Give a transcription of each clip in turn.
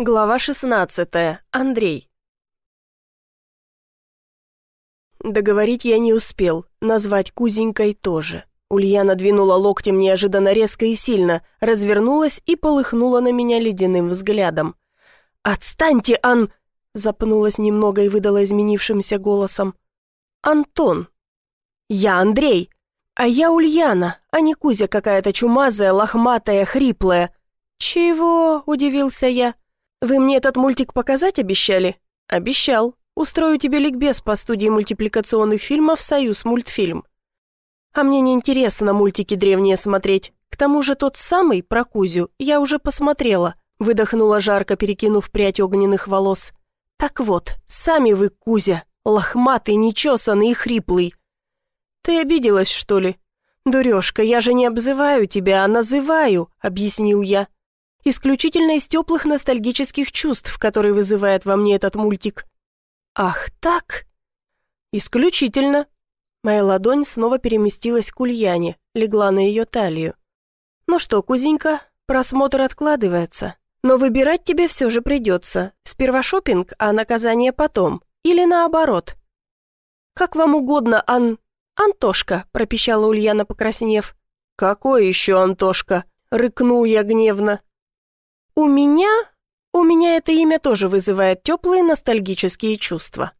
Глава 16. Андрей. Договорить я не успел, назвать Кузенькой тоже. Ульяна двинула локтем неожиданно резко и сильно, развернулась и полыхнула на меня ледяным взглядом. «Отстаньте, Ан...» — запнулась немного и выдала изменившимся голосом. «Антон. Я Андрей, а я Ульяна, а не Кузя какая-то чумазая, лохматая, хриплая». «Чего?» — удивился я. «Вы мне этот мультик показать обещали?» «Обещал. Устрою тебе ликбез по студии мультипликационных фильмов «Союз мультфильм». А мне не интересно мультики древние смотреть. К тому же тот самый, про Кузю, я уже посмотрела. Выдохнула жарко, перекинув прядь огненных волос. Так вот, сами вы, Кузя, лохматый, нечесанный и хриплый. Ты обиделась, что ли? Дурежка, я же не обзываю тебя, а называю, объяснил я. Исключительно из теплых ностальгических чувств, которые вызывает во мне этот мультик. Ах, так? Исключительно. Моя ладонь снова переместилась к Ульяне, легла на ее талию. Ну что, кузенька, просмотр откладывается. Но выбирать тебе все же придется. Сперва шопинг, а наказание потом. Или наоборот. Как вам угодно, Ан... «Антошка», — пропищала Ульяна, покраснев. «Какой еще Антошка?» — рыкнул я гневно. «У меня... у меня это имя тоже вызывает теплые ностальгические чувства».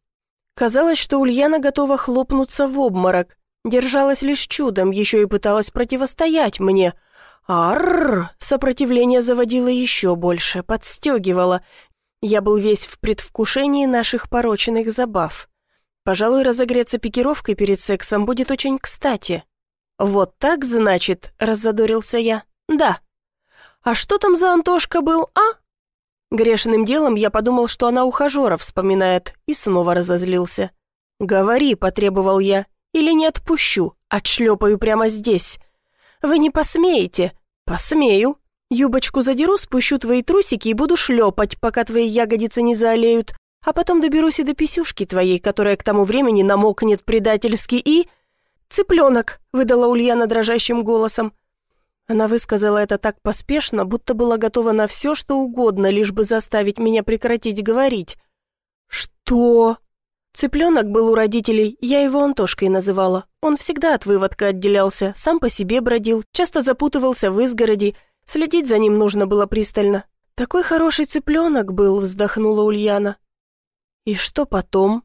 Казалось, что Ульяна готова хлопнуться в обморок. Держалась лишь чудом, еще и пыталась противостоять мне. Арррр! Сопротивление заводило еще больше, подстегивало. Я был весь в предвкушении наших порочных забав. Пожалуй, разогреться пикировкой перед сексом будет очень кстати. «Вот так, значит?» — раззадорился я. «Да». «А что там за Антошка был, а?» Грешным делом я подумал, что она ухажера вспоминает, и снова разозлился. «Говори», — потребовал я, — «или не отпущу, отшлепаю прямо здесь». «Вы не посмеете?» «Посмею. Юбочку задеру, спущу твои трусики и буду шлепать, пока твои ягодицы не заолеют, а потом доберусь и до писюшки твоей, которая к тому времени намокнет предательски и...» «Цыпленок», — выдала Ульяна дрожащим голосом. Она высказала это так поспешно, будто была готова на все, что угодно, лишь бы заставить меня прекратить говорить. «Что?» Цыпленок был у родителей, я его Антошкой называла. Он всегда от выводка отделялся, сам по себе бродил, часто запутывался в изгороди, следить за ним нужно было пристально. «Такой хороший цыпленок был», — вздохнула Ульяна. «И что потом?»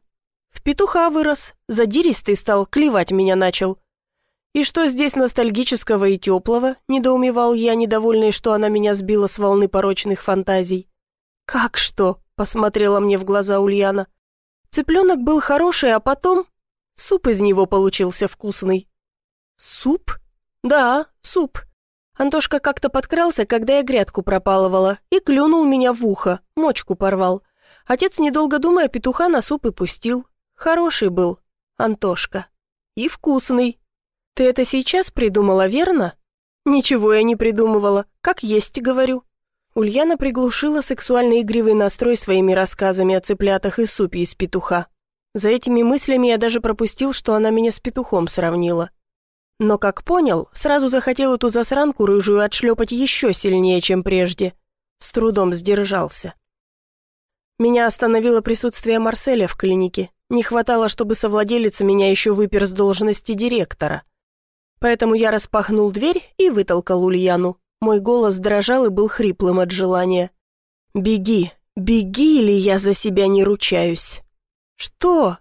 «В петуха вырос, задиристый стал, клевать меня начал». «И что здесь ностальгического и теплого?» – недоумевал я, недовольный, что она меня сбила с волны порочных фантазий. «Как что?» – посмотрела мне в глаза Ульяна. «Цыпленок был хороший, а потом суп из него получился вкусный». «Суп?» «Да, суп». Антошка как-то подкрался, когда я грядку пропалывала, и клюнул меня в ухо, мочку порвал. Отец, недолго думая, петуха на суп и пустил. Хороший был, Антошка. И вкусный. «Ты это сейчас придумала, верно?» «Ничего я не придумывала, как есть, говорю». Ульяна приглушила сексуальный игривый настрой своими рассказами о цыплятах и супе из петуха. За этими мыслями я даже пропустил, что она меня с петухом сравнила. Но, как понял, сразу захотел эту засранку рыжую отшлепать еще сильнее, чем прежде. С трудом сдержался. Меня остановило присутствие Марселя в клинике. Не хватало, чтобы совладелец меня еще выпер с должности директора. Поэтому я распахнул дверь и вытолкал Ульяну. Мой голос дрожал и был хриплым от желания. «Беги, беги, или я за себя не ручаюсь». «Что?»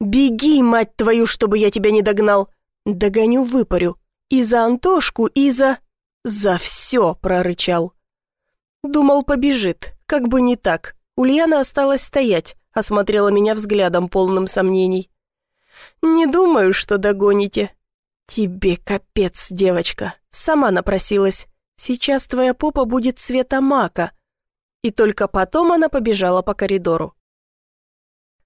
«Беги, мать твою, чтобы я тебя не догнал!» «Догоню, выпарю. И за Антошку, и за...» «За все!» — прорычал. Думал, побежит. Как бы не так. Ульяна осталась стоять, осмотрела меня взглядом, полным сомнений. «Не думаю, что догоните», «Тебе капец, девочка. Сама напросилась. Сейчас твоя попа будет цвета мака». И только потом она побежала по коридору.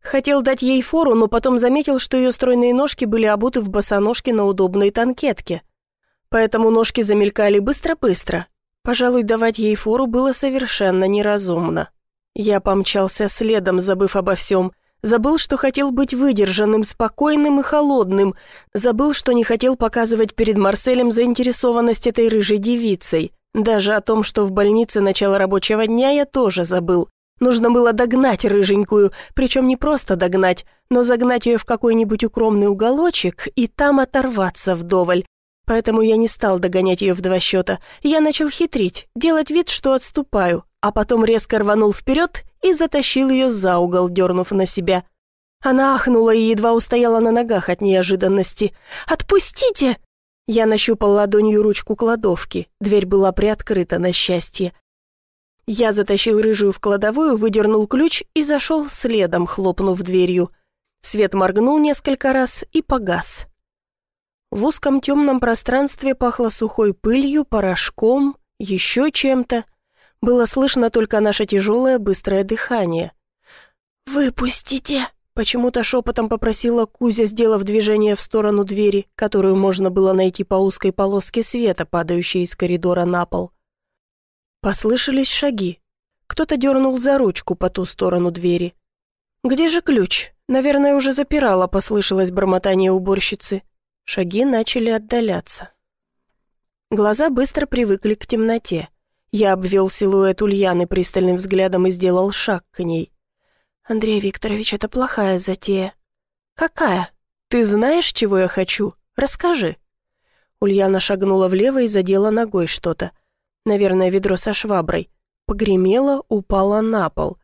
Хотел дать ей фору, но потом заметил, что ее стройные ножки были обуты в босоножки на удобной танкетке. Поэтому ножки замелькали быстро-быстро. Пожалуй, давать ей фору было совершенно неразумно. Я помчался следом, забыв обо всем, Забыл, что хотел быть выдержанным, спокойным и холодным. Забыл, что не хотел показывать перед Марселем заинтересованность этой рыжей девицей. Даже о том, что в больнице начало рабочего дня, я тоже забыл. Нужно было догнать рыженькую, причем не просто догнать, но загнать ее в какой-нибудь укромный уголочек и там оторваться вдоволь. Поэтому я не стал догонять ее в два счета. Я начал хитрить, делать вид, что отступаю, а потом резко рванул вперед и затащил ее за угол, дернув на себя. Она ахнула и едва устояла на ногах от неожиданности. «Отпустите!» Я нащупал ладонью ручку кладовки. Дверь была приоткрыта на счастье. Я затащил рыжую в кладовую, выдернул ключ и зашел следом, хлопнув дверью. Свет моргнул несколько раз и погас. В узком темном пространстве пахло сухой пылью, порошком, еще чем-то. Было слышно только наше тяжелое быстрое дыхание. «Выпустите!» Почему-то шепотом попросила Кузя, сделав движение в сторону двери, которую можно было найти по узкой полоске света, падающей из коридора на пол. Послышались шаги. Кто-то дернул за ручку по ту сторону двери. «Где же ключ? Наверное, уже запирала», — послышалось бормотание уборщицы. Шаги начали отдаляться. Глаза быстро привыкли к темноте. Я обвел силуэт Ульяны пристальным взглядом и сделал шаг к ней. «Андрей Викторович, это плохая затея». «Какая? Ты знаешь, чего я хочу? Расскажи». Ульяна шагнула влево и задела ногой что-то. Наверное, ведро со шваброй. Погремело, упало на пол.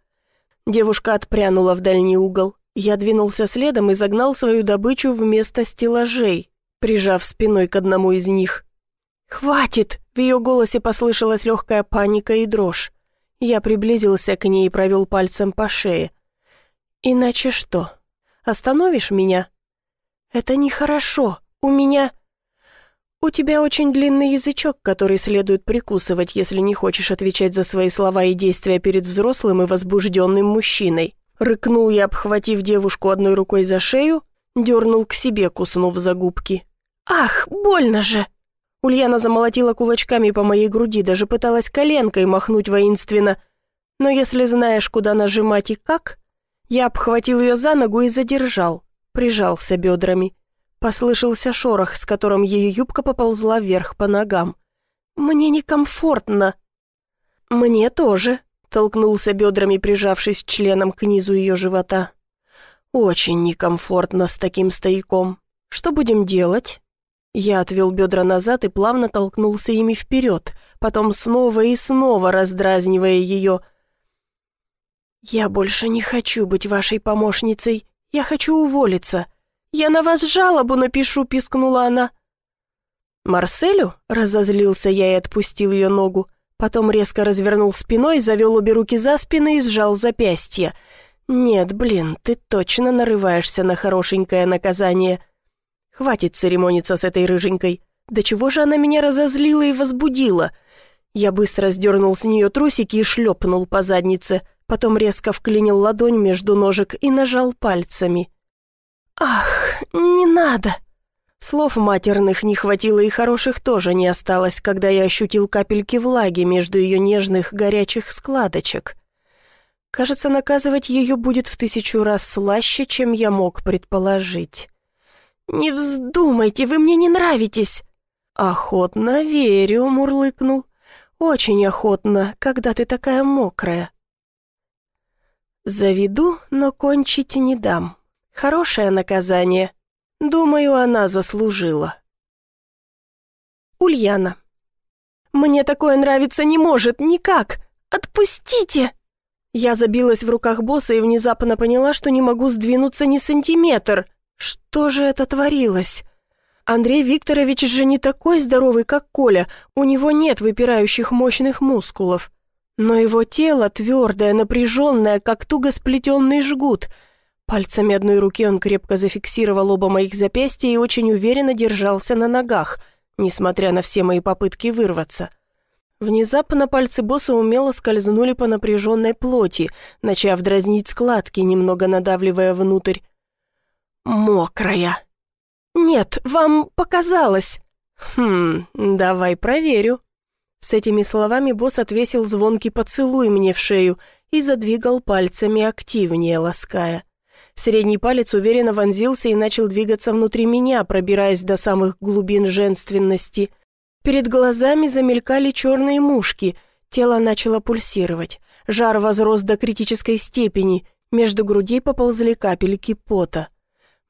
Девушка отпрянула в дальний угол. Я двинулся следом и загнал свою добычу вместо стеллажей, прижав спиной к одному из них. «Хватит!» — в ее голосе послышалась легкая паника и дрожь. Я приблизился к ней и провел пальцем по шее. «Иначе что? Остановишь меня?» «Это нехорошо. У меня...» «У тебя очень длинный язычок, который следует прикусывать, если не хочешь отвечать за свои слова и действия перед взрослым и возбужденным мужчиной». Рыкнул я, обхватив девушку одной рукой за шею, дернул к себе, куснув за губки. «Ах, больно же!» Ульяна замолотила кулачками по моей груди, даже пыталась коленкой махнуть воинственно. Но если знаешь, куда нажимать и как, я обхватил ее за ногу и задержал, прижался бедрами. Послышался шорох, с которым ее юбка поползла вверх по ногам. «Мне некомфортно». «Мне тоже», — толкнулся бедрами, прижавшись членом к низу ее живота. «Очень некомфортно с таким стояком. Что будем делать?» Я отвел бедра назад и плавно толкнулся ими вперед, потом снова и снова раздразнивая ее — «Я больше не хочу быть вашей помощницей. Я хочу уволиться. Я на вас жалобу напишу», — пискнула она. «Марселю?» — разозлился я и отпустил ее ногу. Потом резко развернул спиной, завел обе руки за спины и сжал запястье. «Нет, блин, ты точно нарываешься на хорошенькое наказание. Хватит церемониться с этой рыженькой. Да чего же она меня разозлила и возбудила?» Я быстро сдернул с нее трусики и шлепнул по заднице — потом резко вклинил ладонь между ножек и нажал пальцами. «Ах, не надо!» Слов матерных не хватило и хороших тоже не осталось, когда я ощутил капельки влаги между ее нежных горячих складочек. Кажется, наказывать ее будет в тысячу раз слаще, чем я мог предположить. «Не вздумайте, вы мне не нравитесь!» «Охотно верю», — мурлыкнул. «Очень охотно, когда ты такая мокрая». Заведу, но кончить не дам. Хорошее наказание. Думаю, она заслужила. Ульяна. «Мне такое нравиться не может, никак! Отпустите!» Я забилась в руках босса и внезапно поняла, что не могу сдвинуться ни сантиметр. Что же это творилось? Андрей Викторович же не такой здоровый, как Коля, у него нет выпирающих мощных мускулов. Но его тело твердое, напряженное, как туго сплетенный жгут. Пальцами одной руки он крепко зафиксировал оба моих запястья и очень уверенно держался на ногах, несмотря на все мои попытки вырваться. Внезапно пальцы босса умело скользнули по напряженной плоти, начав дразнить складки, немного надавливая внутрь. «Мокрая!» «Нет, вам показалось!» «Хм, давай проверю». С этими словами босс отвесил звонкий поцелуй мне в шею и задвигал пальцами активнее, лаская. Средний палец уверенно вонзился и начал двигаться внутри меня, пробираясь до самых глубин женственности. Перед глазами замелькали черные мушки, тело начало пульсировать. Жар возрос до критической степени, между грудей поползли капельки пота.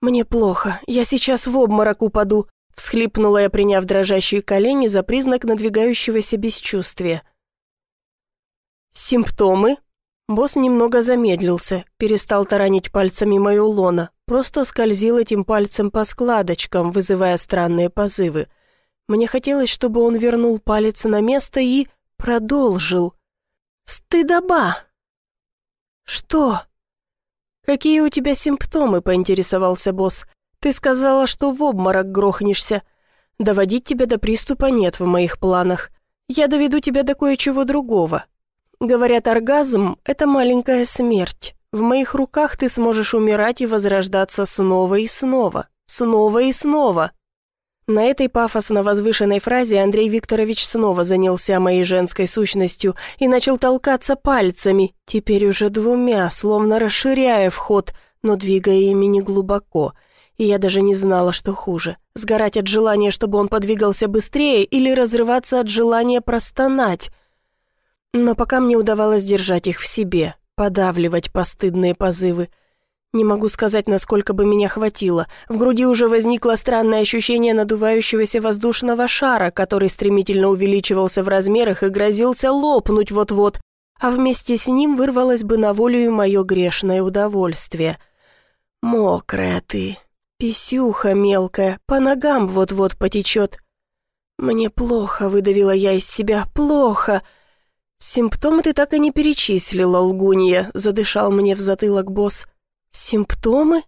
«Мне плохо, я сейчас в обморок упаду», — всхлипнула я, приняв дрожащие колени за признак надвигающегося бесчувствия. «Симптомы?» Босс немного замедлился, перестал таранить пальцами мою лона, просто скользил этим пальцем по складочкам, вызывая странные позывы. Мне хотелось, чтобы он вернул палец на место и продолжил. «Стыдоба!» «Что?» «Какие у тебя симптомы?» — поинтересовался босс. «Ты сказала, что в обморок грохнешься. Доводить тебя до приступа нет в моих планах. Я доведу тебя до кое-чего другого. Говорят, оргазм — это маленькая смерть. В моих руках ты сможешь умирать и возрождаться снова и снова, снова и снова». На этой пафосно возвышенной фразе Андрей Викторович снова занялся моей женской сущностью и начал толкаться пальцами, теперь уже двумя, словно расширяя вход, но двигая ими не глубоко. И я даже не знала, что хуже — сгорать от желания, чтобы он подвигался быстрее, или разрываться от желания простонать — но пока мне удавалось держать их в себе, подавливать постыдные позывы. Не могу сказать, насколько бы меня хватило. В груди уже возникло странное ощущение надувающегося воздушного шара, который стремительно увеличивался в размерах и грозился лопнуть вот-вот, а вместе с ним вырвалось бы на волю и мое грешное удовольствие. «Мокрая ты, писюха мелкая, по ногам вот-вот потечет». «Мне плохо», — выдавила я из себя, — «плохо». «Симптомы ты так и не перечислила, лгунья», — задышал мне в затылок босс. «Симптомы?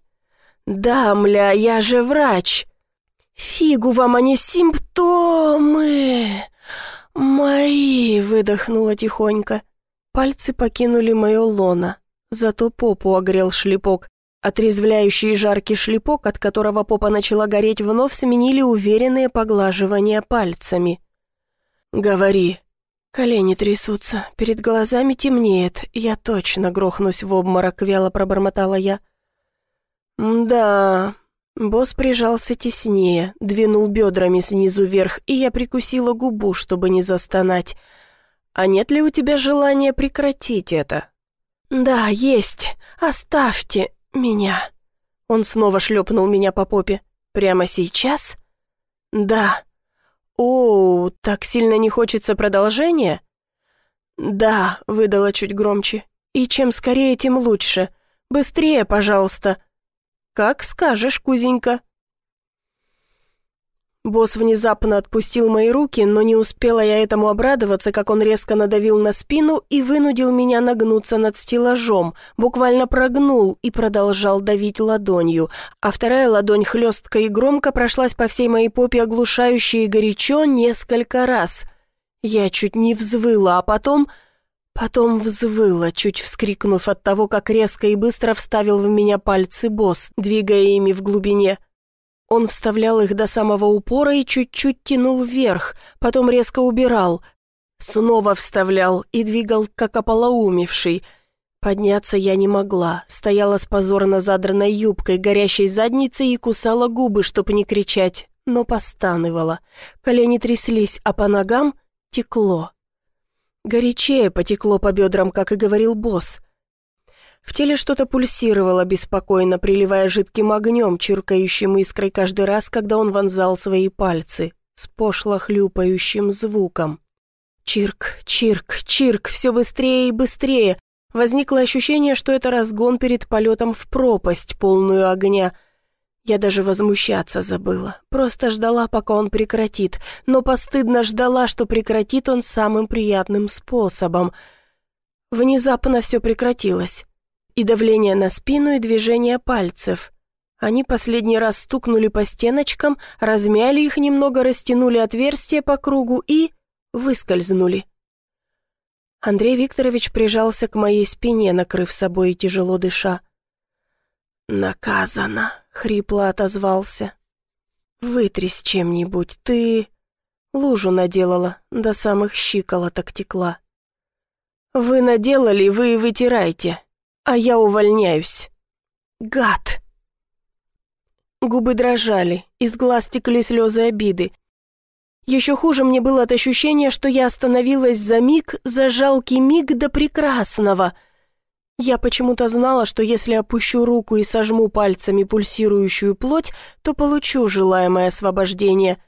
Да, мля, я же врач». «Фигу вам, не симптомы!» «Мои!» — выдохнула тихонько. Пальцы покинули мое лоно, зато попу огрел шлепок. Отрезвляющий жаркий шлепок, от которого попа начала гореть, вновь сменили уверенные поглаживания пальцами. «Говори», Колени трясутся, перед глазами темнеет, я точно грохнусь в обморок, вяло пробормотала я. «Да...» Босс прижался теснее, двинул бедрами снизу вверх, и я прикусила губу, чтобы не застонать. «А нет ли у тебя желания прекратить это?» «Да, есть. Оставьте меня». Он снова шлепнул меня по попе. «Прямо сейчас?» «Да». «О, так сильно не хочется продолжения?» «Да», — выдала чуть громче. «И чем скорее, тем лучше. Быстрее, пожалуйста». «Как скажешь, кузенька». Босс внезапно отпустил мои руки, но не успела я этому обрадоваться, как он резко надавил на спину и вынудил меня нагнуться над стеллажом, буквально прогнул и продолжал давить ладонью, а вторая ладонь хлестко и громко прошлась по всей моей попе оглушающе и горячо несколько раз. Я чуть не взвыла, а потом... Потом взвыла, чуть вскрикнув от того, как резко и быстро вставил в меня пальцы босс, двигая ими в глубине — он вставлял их до самого упора и чуть-чуть тянул вверх, потом резко убирал. Снова вставлял и двигал, как ополоумевший. Подняться я не могла, стояла с позорно задранной юбкой, горящей задницей и кусала губы, чтоб не кричать, но постанывала. Колени тряслись, а по ногам текло. Горячее потекло по бедрам, как и говорил босс. В теле что-то пульсировало беспокойно, приливая жидким огнем, чиркающим искрой каждый раз, когда он вонзал свои пальцы, с пошло хлюпающим звуком. Чирк, чирк, чирк, все быстрее и быстрее. Возникло ощущение, что это разгон перед полетом в пропасть, полную огня. Я даже возмущаться забыла, просто ждала, пока он прекратит, но постыдно ждала, что прекратит он самым приятным способом. Внезапно все прекратилось и давление на спину, и движение пальцев. Они последний раз стукнули по стеночкам, размяли их немного, растянули отверстие по кругу и выскользнули. Андрей Викторович прижался к моей спине, накрыв собой и тяжело дыша. «Наказано», — хрипло отозвался. «Вытрись чем-нибудь, ты...» Лужу наделала, до самых щиколоток текла. «Вы наделали, вы и вытирайте а я увольняюсь. Гад!» Губы дрожали, из глаз текли слезы обиды. Еще хуже мне было от ощущения, что я остановилась за миг, за жалкий миг до прекрасного. Я почему-то знала, что если опущу руку и сожму пальцами пульсирующую плоть, то получу желаемое освобождение.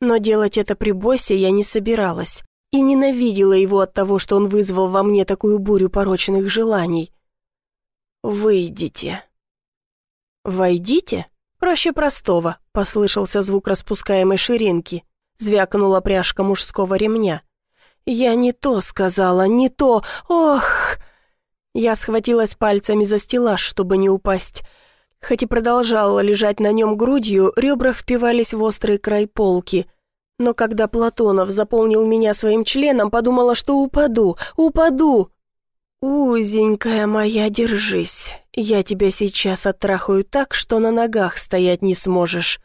Но делать это при боссе я не собиралась и ненавидела его от того, что он вызвал во мне такую бурю порочных желаний. «Выйдите». «Войдите?» «Проще простого», — послышался звук распускаемой ширинки. Звякнула пряжка мужского ремня. «Я не то сказала, не то! Ох!» Я схватилась пальцами за стеллаж, чтобы не упасть. Хоть и продолжала лежать на нем грудью, ребра впивались в острый край полки. Но когда Платонов заполнил меня своим членом, подумала, что упаду, упаду. «Узенькая моя, держись. Я тебя сейчас оттрахаю так, что на ногах стоять не сможешь».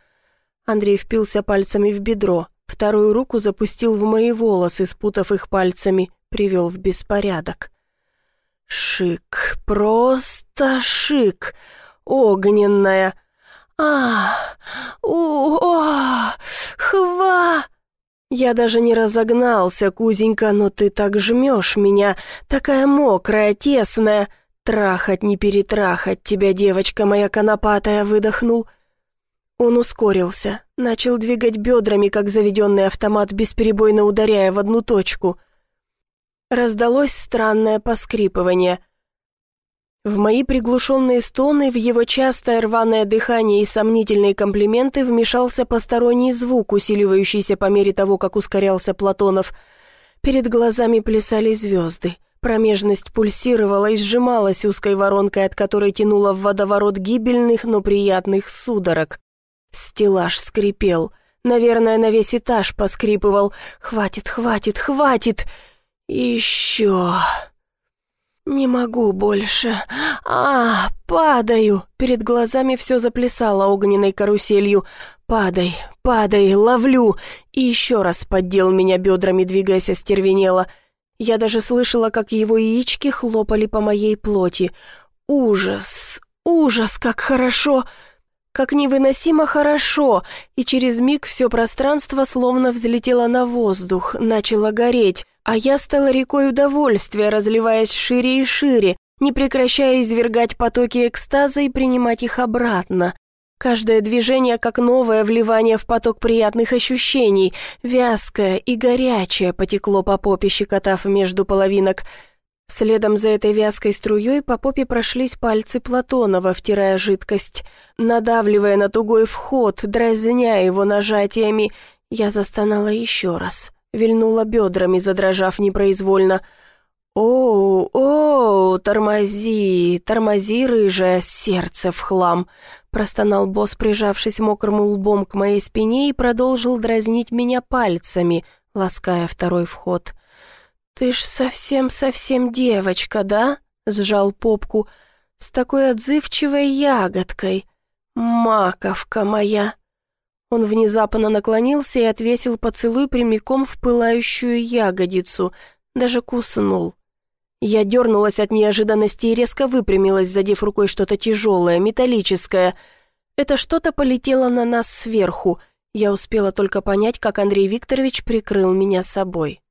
Андрей впился пальцами в бедро, вторую руку запустил в мои волосы, спутав их пальцами, привел в беспорядок. «Шик, просто шик, огненная!» а у о хва Я даже не разогнался, кузенька, но ты так жмешь меня, такая мокрая, тесная. Трахать не перетрахать тебя, девочка моя конопатая, выдохнул. Он ускорился, начал двигать бедрами, как заведенный автомат, бесперебойно ударяя в одну точку. Раздалось странное поскрипывание — в мои приглушенные стоны, в его частое рваное дыхание и сомнительные комплименты вмешался посторонний звук, усиливающийся по мере того, как ускорялся Платонов. Перед глазами плясали звезды. Промежность пульсировала и сжималась узкой воронкой, от которой тянуло в водоворот гибельных, но приятных судорог. Стеллаж скрипел. Наверное, на весь этаж поскрипывал. «Хватит, хватит, хватит!» «Еще...» «Не могу больше. А, падаю!» Перед глазами все заплясало огненной каруселью. «Падай, падай, ловлю!» И еще раз поддел меня бедрами, двигаясь остервенело. Я даже слышала, как его яички хлопали по моей плоти. «Ужас! Ужас, как хорошо!» как невыносимо хорошо, и через миг все пространство словно взлетело на воздух, начало гореть, а я стала рекой удовольствия, разливаясь шире и шире, не прекращая извергать потоки экстаза и принимать их обратно. Каждое движение как новое вливание в поток приятных ощущений, вязкое и горячее потекло по попе, щекотав между половинок – Следом за этой вязкой струей по попе прошлись пальцы Платонова, втирая жидкость. Надавливая на тугой вход, дразня его нажатиями, я застонала еще раз. Вильнула бедрами, задрожав непроизвольно. «Оу, оу, тормози, тормози, рыжее сердце в хлам!» Простонал босс, прижавшись мокрым лбом к моей спине и продолжил дразнить меня пальцами, лаская второй вход. «Ты ж совсем-совсем девочка, да?» — сжал попку. «С такой отзывчивой ягодкой. Маковка моя!» Он внезапно наклонился и отвесил поцелуй прямиком в пылающую ягодицу, даже куснул. Я дернулась от неожиданности и резко выпрямилась, задев рукой что-то тяжелое, металлическое. Это что-то полетело на нас сверху. Я успела только понять, как Андрей Викторович прикрыл меня собой.